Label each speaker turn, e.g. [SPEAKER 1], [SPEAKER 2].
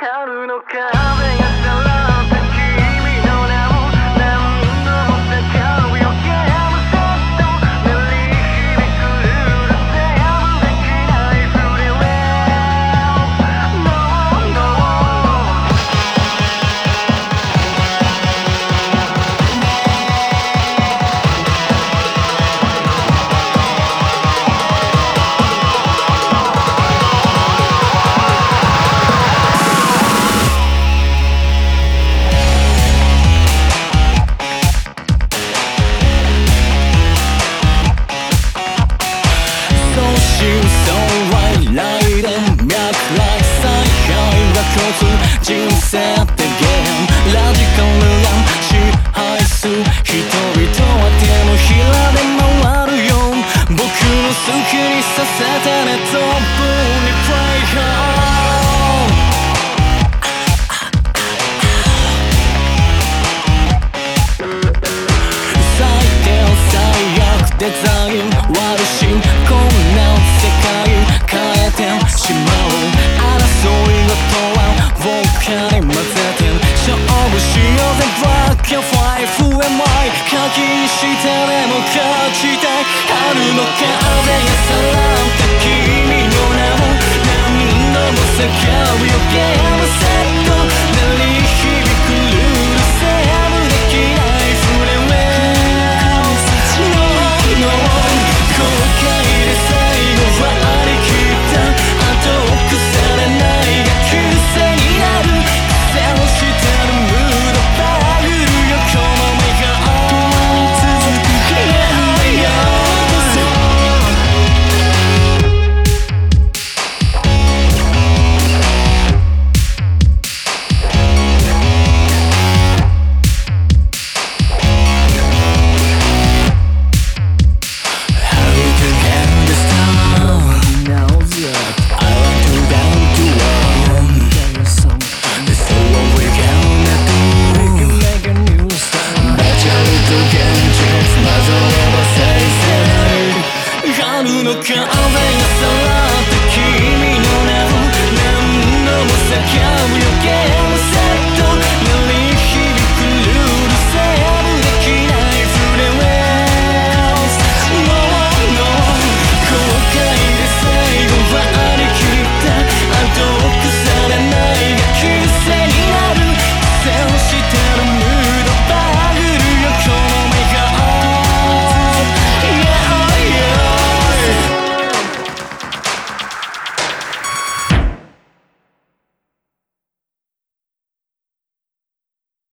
[SPEAKER 1] 春の風が
[SPEAKER 2] 相心相愛来電脈来采配が共通人生ってゲームラジカルラン支配す人々は手のひらで回るよ僕の好きにさせてねトップにプレイハー最低最悪デザイン悪しも勝ちたい春の風がさら me